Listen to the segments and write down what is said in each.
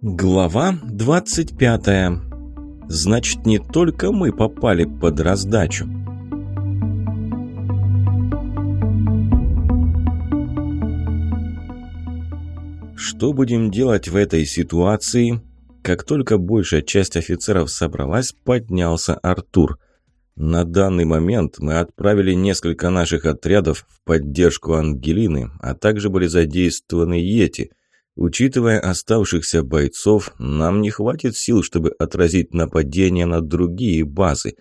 Глава 25. Значит, не только мы попали под раздачу. Что будем делать в этой ситуации? Как только большая часть офицеров собралась, поднялся Артур. На данный момент мы отправили несколько наших отрядов в поддержку Ангелины, а также были задействованы Йети. Учитывая оставшихся бойцов, нам не хватит сил, чтобы отразить нападение на другие базы.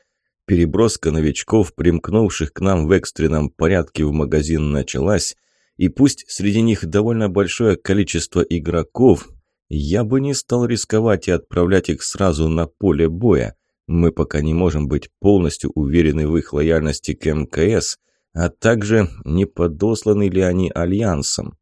Переброска новичков, примкнувших к нам в экстренном порядке в магазин, началась, и пусть среди них довольно большое количество игроков, я бы не стал рисковать и отправлять их сразу на поле боя. Мы пока не можем быть полностью уверены в их лояльности к МКС, а также не подосланы ли они Альянсом.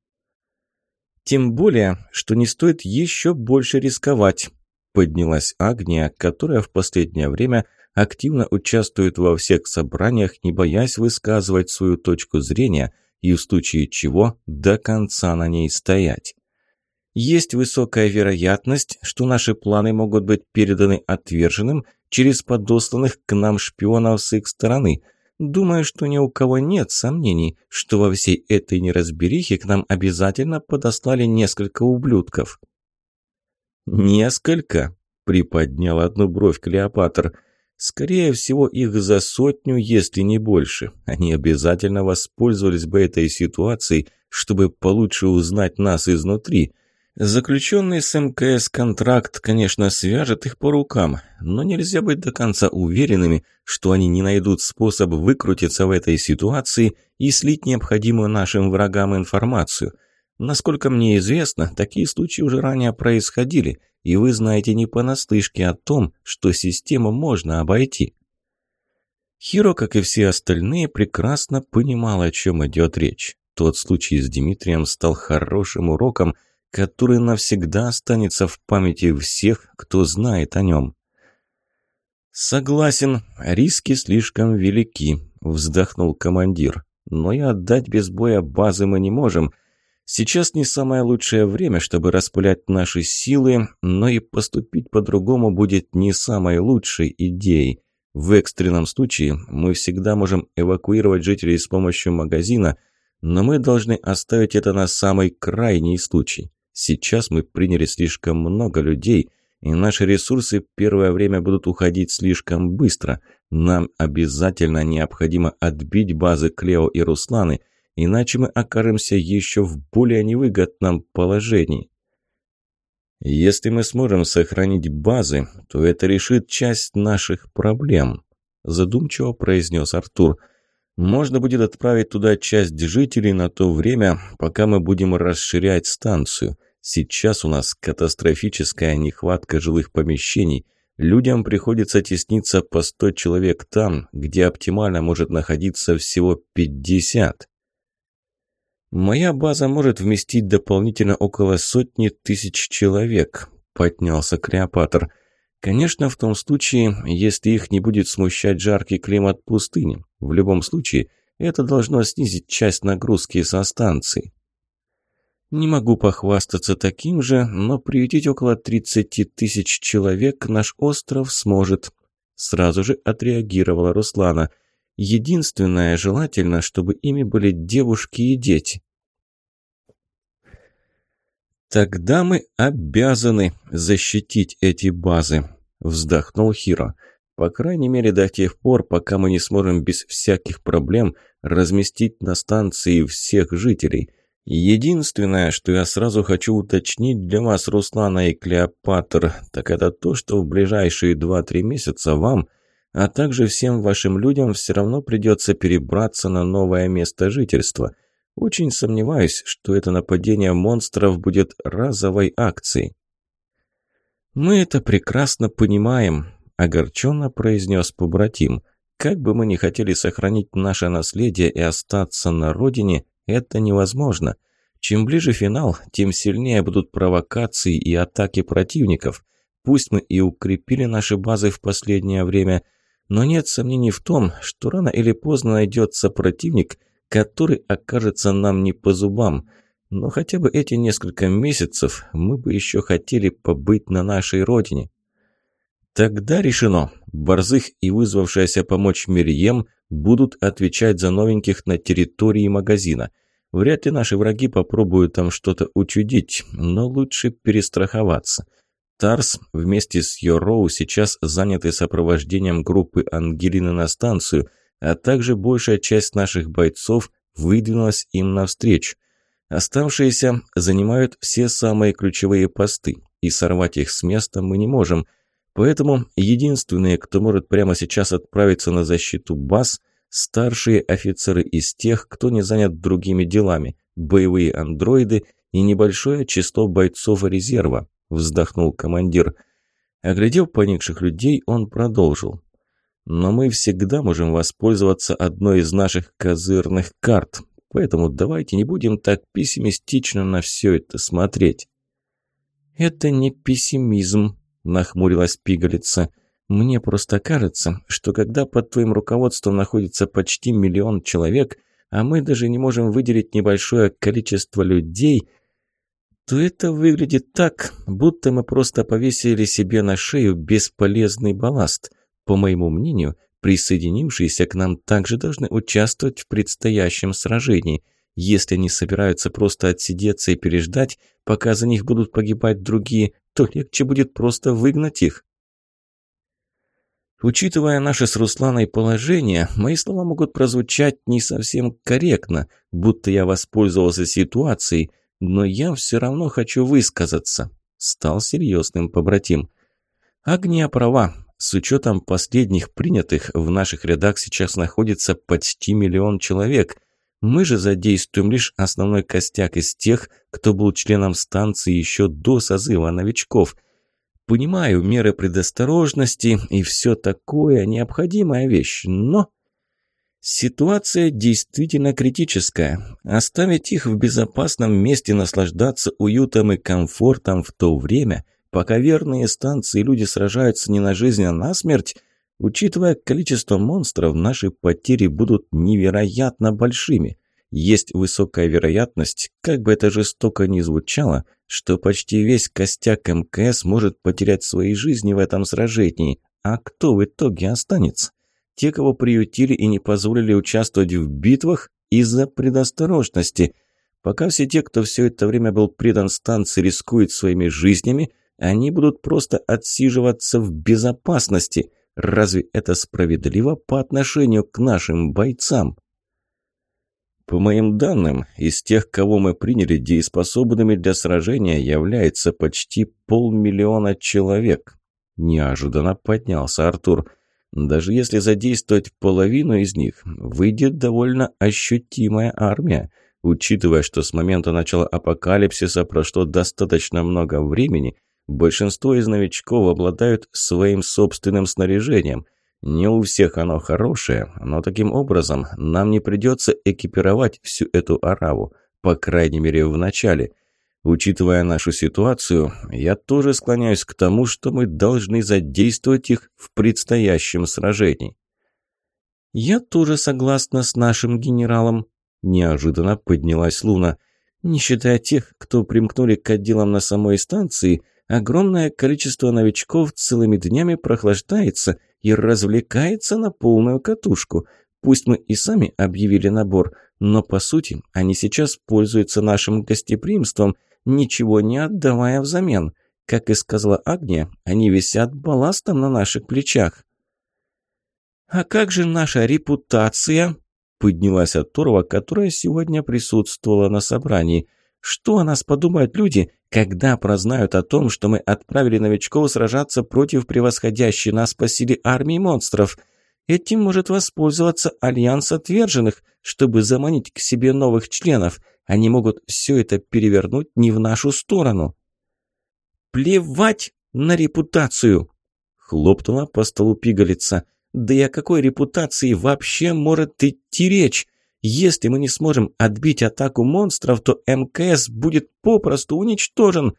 Тем более, что не стоит еще больше рисковать. Поднялась Агния, которая в последнее время активно участвует во всех собраниях, не боясь высказывать свою точку зрения и в случае чего до конца на ней стоять. Есть высокая вероятность, что наши планы могут быть переданы отверженным через подосланных к нам шпионов с их стороны. Думаю, что ни у кого нет сомнений, что во всей этой неразберихе к нам обязательно подослали несколько ублюдков». «Несколько?» – приподнял одну бровь Клеопатр. «Скорее всего, их за сотню, если не больше. Они обязательно воспользовались бы этой ситуацией, чтобы получше узнать нас изнутри». Заключенный с МКС контракт, конечно, свяжет их по рукам, но нельзя быть до конца уверенными, что они не найдут способ выкрутиться в этой ситуации и слить необходимую нашим врагам информацию. Насколько мне известно, такие случаи уже ранее происходили, и вы знаете не понаслышке о том, что систему можно обойти. Хиро, как и все остальные, прекрасно понимал, о чем идет речь. Тот случай с Дмитрием стал хорошим уроком, который навсегда останется в памяти всех, кто знает о нем. «Согласен, риски слишком велики», – вздохнул командир. «Но и отдать без боя базы мы не можем. Сейчас не самое лучшее время, чтобы распылять наши силы, но и поступить по-другому будет не самой лучшей идеей. В экстренном случае мы всегда можем эвакуировать жителей с помощью магазина, но мы должны оставить это на самый крайний случай. Сейчас мы приняли слишком много людей, и наши ресурсы первое время будут уходить слишком быстро. Нам обязательно необходимо отбить базы Клео и Русланы, иначе мы окажемся еще в более невыгодном положении. Если мы сможем сохранить базы, то это решит часть наших проблем, задумчиво произнес Артур. Можно будет отправить туда часть жителей на то время, пока мы будем расширять станцию. Сейчас у нас катастрофическая нехватка жилых помещений. Людям приходится тесниться по 100 человек там, где оптимально может находиться всего 50. «Моя база может вместить дополнительно около сотни тысяч человек», – поднялся Клеопатр. «Конечно, в том случае, если их не будет смущать жаркий климат пустыни. В любом случае, это должно снизить часть нагрузки со станции. Не могу похвастаться таким же, но приютить около 30 тысяч человек наш остров сможет. Сразу же отреагировала Руслана. Единственное, желательно, чтобы ими были девушки и дети. «Тогда мы обязаны защитить эти базы», – вздохнул Хиро. «По крайней мере, до тех пор, пока мы не сможем без всяких проблем разместить на станции всех жителей. Единственное, что я сразу хочу уточнить для вас, Руслана и Клеопатр, так это то, что в ближайшие 2-3 месяца вам, а также всем вашим людям все равно придется перебраться на новое место жительства. Очень сомневаюсь, что это нападение монстров будет разовой акцией. «Мы это прекрасно понимаем», – огорченно произнес побратим. «Как бы мы ни хотели сохранить наше наследие и остаться на родине, это невозможно. Чем ближе финал, тем сильнее будут провокации и атаки противников. Пусть мы и укрепили наши базы в последнее время, но нет сомнений в том, что рано или поздно найдется противник, который окажется нам не по зубам. но хотя бы эти несколько месяцев мы бы еще хотели побыть на нашей родине. Тогда решено. Борзых и вызвавшаяся помочь Мирьем будут отвечать за новеньких на территории магазина. Вряд ли наши враги попробуют там что-то учудить, но лучше перестраховаться. Тарс вместе с Йороу сейчас заняты сопровождением группы Ангелины на станцию, а также большая часть наших бойцов выдвинулась им навстречу. Оставшиеся занимают все самые ключевые посты, и сорвать их с места мы не можем. Поэтому единственные, кто может прямо сейчас отправиться на защиту баз – старшие офицеры из тех, кто не занят другими делами, боевые андроиды и небольшое число бойцов резерва, вздохнул командир. Оглядев поникших людей, он продолжил. Но мы всегда можем воспользоваться одной из наших козырных карт, поэтому давайте не будем так пессимистично на все это смотреть. «Это не пессимизм», – нахмурилась пигалица. «Мне просто кажется, что когда под твоим руководством находится почти миллион человек, а мы даже не можем выделить небольшое количество людей, то это выглядит так, будто мы просто повесили себе на шею бесполезный балласт. По моему мнению, присоединившиеся к нам также должны участвовать в предстоящем сражении. Если они собираются просто отсидеться и переждать, пока за них будут погибать другие, то легче будет просто выгнать их. Учитывая наше с Русланой положение, мои слова могут прозвучать не совсем корректно, будто я воспользовался ситуацией, но я все равно хочу высказаться. Стал серьезным побратим. Огня права. С учетом последних принятых, в наших рядах сейчас находится почти миллион человек. Мы же задействуем лишь основной костяк из тех, кто был членом станции еще до созыва новичков. Понимаю, меры предосторожности и все такое – необходимая вещь, но... Ситуация действительно критическая. Оставить их в безопасном месте наслаждаться уютом и комфортом в то время, пока верные станции люди сражаются не на жизнь, а на смерть, учитывая количество монстров, наши потери будут невероятно большими. Есть высокая вероятность, как бы это жестоко ни звучало, что почти весь костяк МКС может потерять свои жизни в этом сражении. А кто в итоге останется? Те, кого приютили и не позволили участвовать в битвах из-за предосторожности. Пока все те, кто все это время был предан станции, рискуют своими жизнями, они будут просто отсиживаться в безопасности. Разве это справедливо по отношению к нашим бойцам? По моим данным, из тех, кого мы приняли дееспособными для сражения, является почти полмиллиона человек. Неожиданно поднялся Артур. Даже если задействовать половину из них, выйдет довольно ощутимая армия. Учитывая, что с момента начала апокалипсиса прошло достаточно много времени, большинство из новичков обладают своим собственным снаряжением – не у всех оно хорошее, но таким образом нам не придется экипировать всю эту араву, по крайней мере в начале. Учитывая нашу ситуацию, я тоже склоняюсь к тому, что мы должны задействовать их в предстоящем сражении. «Я тоже согласна с нашим генералом», – неожиданно поднялась Луна. «Не считая тех, кто примкнули к отделам на самой станции, огромное количество новичков целыми днями прохлаждается – и развлекается на полную катушку. Пусть мы и сами объявили набор, но по сути они сейчас пользуются нашим гостеприимством, ничего не отдавая взамен. Как и сказала Агния, они висят балластом на наших плечах. «А как же наша репутация?» – поднялась Аторова, которая сегодня присутствовала на собрании. «Что о нас подумают люди, когда прознают о том, что мы отправили новичков сражаться против превосходящей нас по силе армии монстров. Этим может воспользоваться Альянс Отверженных, чтобы заманить к себе новых членов. Они могут все это перевернуть не в нашу сторону. «Плевать на репутацию!» — хлопнула по столу пигалица. «Да и о какой репутации вообще может идти речь? Если мы не сможем отбить атаку монстров, то МКС будет попросту уничтожен.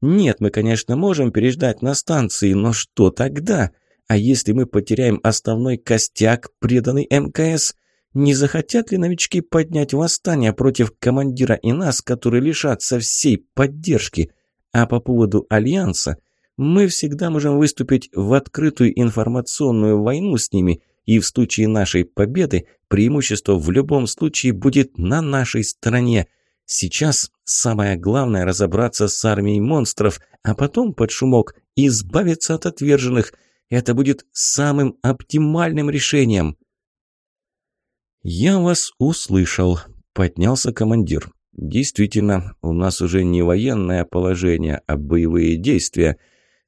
Нет, мы, конечно, можем переждать на станции, но что тогда? А если мы потеряем основной костяк, преданный МКС? Не захотят ли новички поднять восстание против командира и нас, которые лишатся всей поддержки? А по поводу Альянса, мы всегда можем выступить в открытую информационную войну с ними, и в случае нашей победы преимущество в любом случае будет на нашей стороне. Сейчас самое главное разобраться с армией монстров, а потом под шумок избавиться от отверженных. Это будет самым оптимальным решением. «Я вас услышал», – поднялся командир. «Действительно, у нас уже не военное положение, а боевые действия.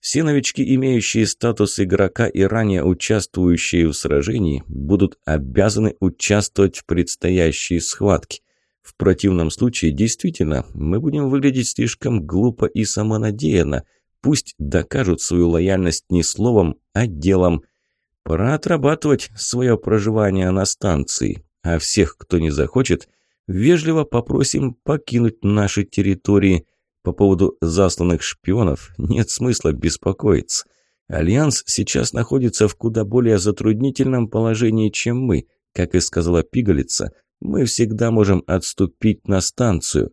Все новички, имеющие статус игрока и ранее участвующие в сражении, будут обязаны участвовать в предстоящей схватке. В противном случае, действительно, мы будем выглядеть слишком глупо и самонадеянно. Пусть докажут свою лояльность не словом, а делом. Пора отрабатывать свое проживание на станции. А всех, кто не захочет, вежливо попросим покинуть наши территории. По поводу засланных шпионов нет смысла беспокоиться. Альянс сейчас находится в куда более затруднительном положении, чем мы. Как и сказала Пигалица – мы всегда можем отступить на станцию.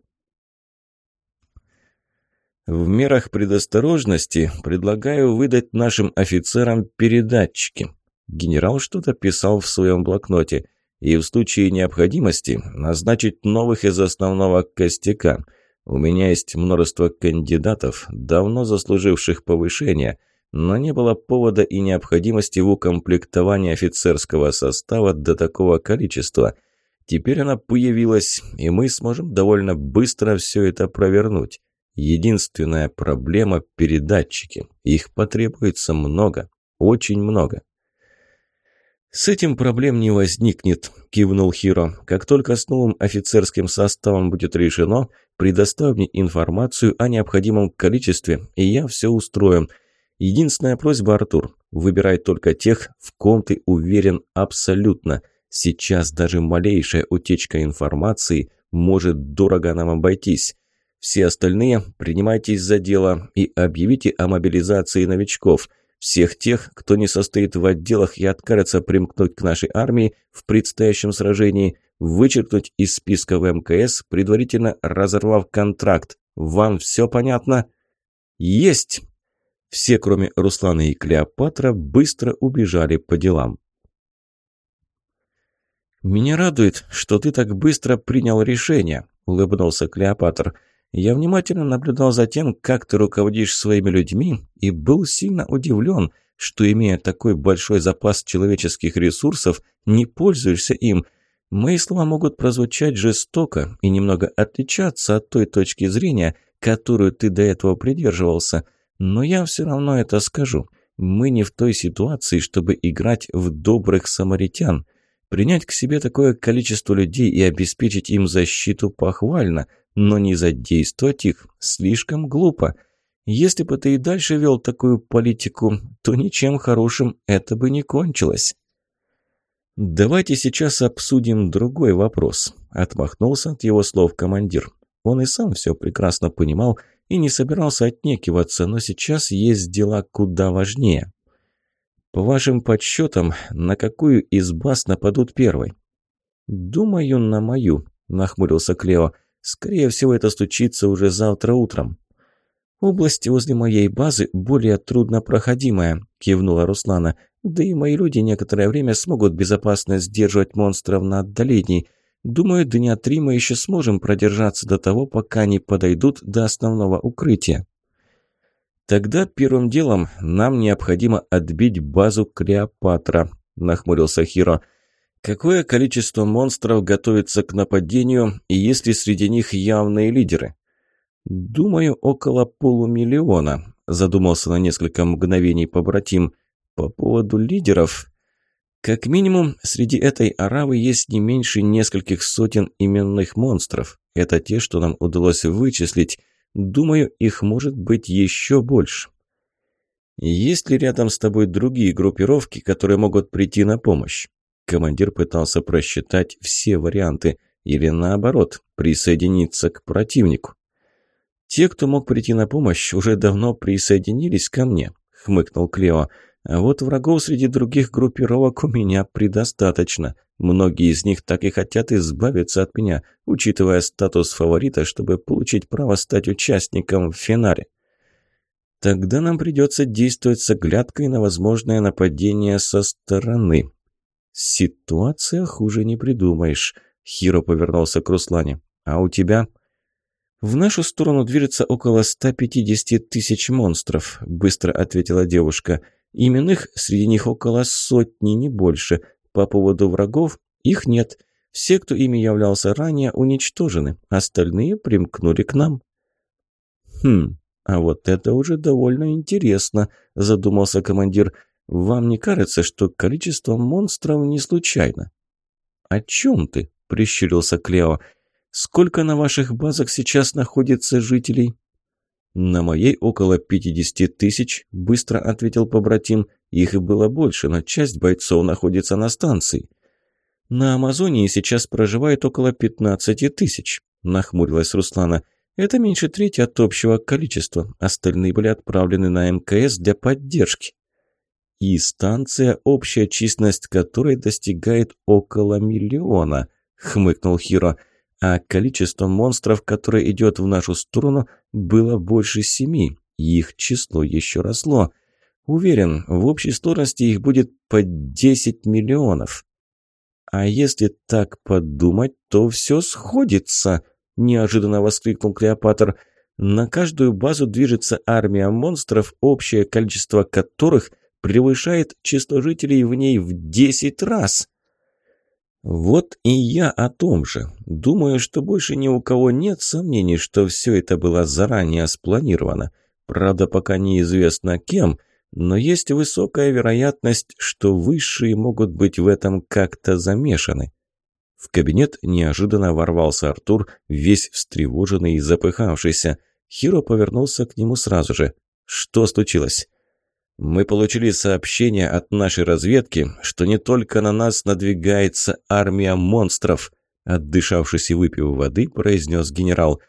В мерах предосторожности предлагаю выдать нашим офицерам передатчики. Генерал что-то писал в своем блокноте. И в случае необходимости назначить новых из основного костяка. У меня есть множество кандидатов, давно заслуживших повышения, но не было повода и необходимости в укомплектовании офицерского состава до такого количества – Теперь она появилась, и мы сможем довольно быстро все это провернуть. Единственная проблема – передатчики. Их потребуется много, очень много. «С этим проблем не возникнет», – кивнул Хиро. «Как только с новым офицерским составом будет решено, предоставь мне информацию о необходимом количестве, и я все устрою. Единственная просьба, Артур, выбирай только тех, в ком ты уверен абсолютно – Сейчас даже малейшая утечка информации может дорого нам обойтись. Все остальные принимайтесь за дело и объявите о мобилизации новичков. Всех тех, кто не состоит в отделах и откажется примкнуть к нашей армии в предстоящем сражении, вычеркнуть из списка в МКС, предварительно разорвав контракт. Вам все понятно? Есть! Все, кроме Руслана и Клеопатра, быстро убежали по делам. «Меня радует, что ты так быстро принял решение», – улыбнулся Клеопатр. «Я внимательно наблюдал за тем, как ты руководишь своими людьми, и был сильно удивлен, что, имея такой большой запас человеческих ресурсов, не пользуешься им. Мои слова могут прозвучать жестоко и немного отличаться от той точки зрения, которую ты до этого придерживался, но я все равно это скажу. Мы не в той ситуации, чтобы играть в добрых самаритян». Принять к себе такое количество людей и обеспечить им защиту похвально, но не задействовать их слишком глупо. Если бы ты и дальше вел такую политику, то ничем хорошим это бы не кончилось. «Давайте сейчас обсудим другой вопрос», – отмахнулся от его слов командир. Он и сам все прекрасно понимал и не собирался отнекиваться, но сейчас есть дела куда важнее. По вашим подсчетам, на какую из баз нападут первой? Думаю, на мою, нахмурился Клео. Скорее всего, это случится уже завтра утром. «Область возле моей базы более труднопроходимая», – кивнула Руслана. «Да и мои люди некоторое время смогут безопасно сдерживать монстров на отдалении. Думаю, дня три мы еще сможем продержаться до того, пока они подойдут до основного укрытия». «Тогда первым делом нам необходимо отбить базу Клеопатра», – нахмурился Хиро. «Какое количество монстров готовится к нападению, и есть ли среди них явные лидеры?» «Думаю, около полумиллиона», – задумался на несколько мгновений побратим. «По поводу лидеров...» Как минимум, среди этой аравы есть не меньше нескольких сотен именных монстров. Это те, что нам удалось вычислить – Думаю, их может быть еще больше. Есть ли рядом с тобой другие группировки, которые могут прийти на помощь? Командир пытался просчитать все варианты, или наоборот, присоединиться к противнику. Те, кто мог прийти на помощь, уже давно присоединились ко мне, хмыкнул Клео. А вот врагов среди других группировок у меня предостаточно. Многие из них так и хотят избавиться от меня, учитывая статус фаворита, чтобы получить право стать участником в финале. Тогда нам придется действовать с оглядкой на возможное нападение со стороны. Ситуация хуже не придумаешь. Хиро повернулся к Руслане. А у тебя? В нашу сторону движется около 150 тысяч монстров, быстро ответила девушка. Именных среди них около сотни, не больше. По поводу врагов их нет. Все, кто ими являлся ранее, уничтожены. Остальные примкнули к нам. Хм, а вот это уже довольно интересно, задумался командир. Вам не кажется, что количество монстров не случайно? О чем ты? прищурился Клео. Сколько на ваших базах сейчас находится жителей? «На моей около 50 тысяч», – быстро ответил побратим. «Их и было больше, но часть бойцов находится на станции». «На Амазонии сейчас проживает около 15 тысяч», – нахмурилась Руслана. «Это меньше трети от общего количества. Остальные были отправлены на МКС для поддержки». «И станция, общая численность которой достигает около миллиона», – хмыкнул Хиро а количество монстров, которое идет в нашу сторону, было больше семи, их число еще росло. Уверен, в общей сложности их будет по 10 миллионов. А если так подумать, то все сходится, неожиданно воскликнул Клеопатр. На каждую базу движется армия монстров, общее количество которых превышает число жителей в ней в 10 раз. Вот и я о том же. Думаю, что больше ни у кого нет сомнений, что все это было заранее спланировано. Правда, пока неизвестно кем, но есть высокая вероятность, что высшие могут быть в этом как-то замешаны. В кабинет неожиданно ворвался Артур, весь встревоженный и запыхавшийся. Хиро повернулся к нему сразу же. «Что случилось?» Мы получили сообщение от нашей разведки, что не только на нас надвигается армия монстров, отдышавшись и выпив воды, произнес генерал.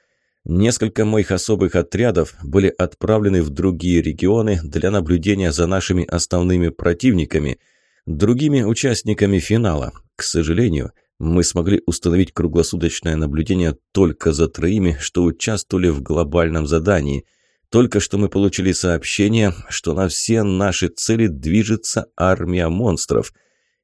Несколько моих особых отрядов были отправлены в другие регионы для наблюдения за нашими основными противниками, другими участниками финала. К сожалению, мы смогли установить круглосуточное наблюдение только за троими, что участвовали в глобальном задании – только что мы получили сообщение, что на все наши цели движется армия монстров.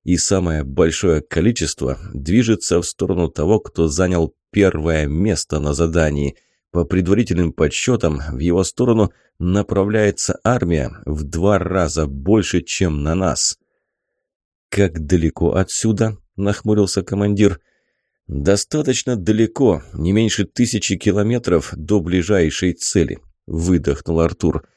И самое большое количество движется в сторону того, кто занял первое место на задании. По предварительным подсчетам, в его сторону направляется армия в два раза больше, чем на нас. «Как далеко отсюда?» – нахмурился командир. «Достаточно далеко, не меньше тысячи километров до ближайшей цели. – выдохнул Артур.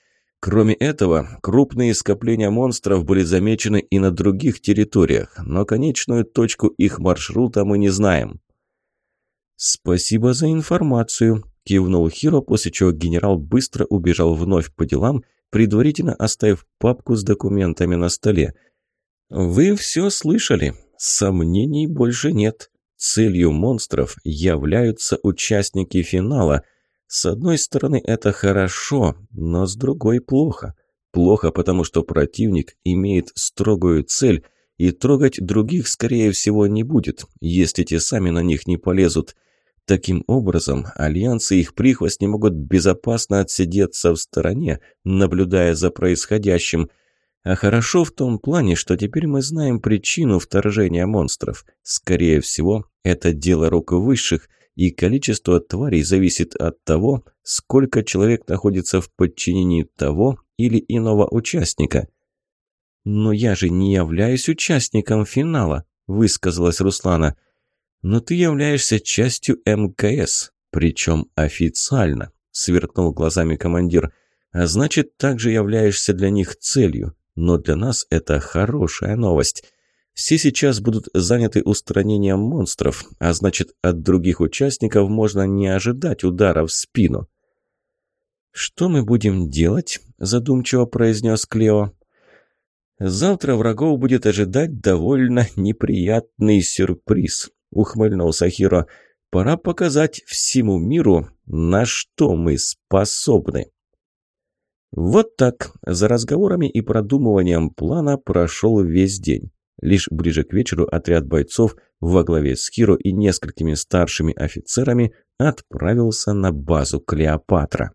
Кроме этого, крупные скопления монстров были замечены и на других территориях, но конечную точку их маршрута мы не знаем. «Спасибо за информацию», – кивнул Хиро, после чего генерал быстро убежал вновь по делам, предварительно оставив папку с документами на столе. «Вы все слышали. Сомнений больше нет. Целью монстров являются участники финала – с одной стороны, это хорошо, но с другой плохо. Плохо, потому что противник имеет строгую цель, и трогать других, скорее всего, не будет, если те сами на них не полезут. Таким образом, альянсы и их прихвостни могут безопасно отсидеться в стороне, наблюдая за происходящим. А хорошо в том плане, что теперь мы знаем причину вторжения монстров. Скорее всего, это дело рук высших, и количество тварей зависит от того, сколько человек находится в подчинении того или иного участника. «Но я же не являюсь участником финала», – высказалась Руслана. «Но ты являешься частью МКС, причем официально», – сверкнул глазами командир. «А значит, также являешься для них целью. Но для нас это хорошая новость». Все сейчас будут заняты устранением монстров, а значит, от других участников можно не ожидать удара в спину. «Что мы будем делать?» – задумчиво произнес Клео. «Завтра врагов будет ожидать довольно неприятный сюрприз», – ухмыльнулся Хиро. «Пора показать всему миру, на что мы способны». Вот так, за разговорами и продумыванием плана прошел весь день. Лишь ближе к вечеру отряд бойцов во главе с Хиро и несколькими старшими офицерами отправился на базу Клеопатра.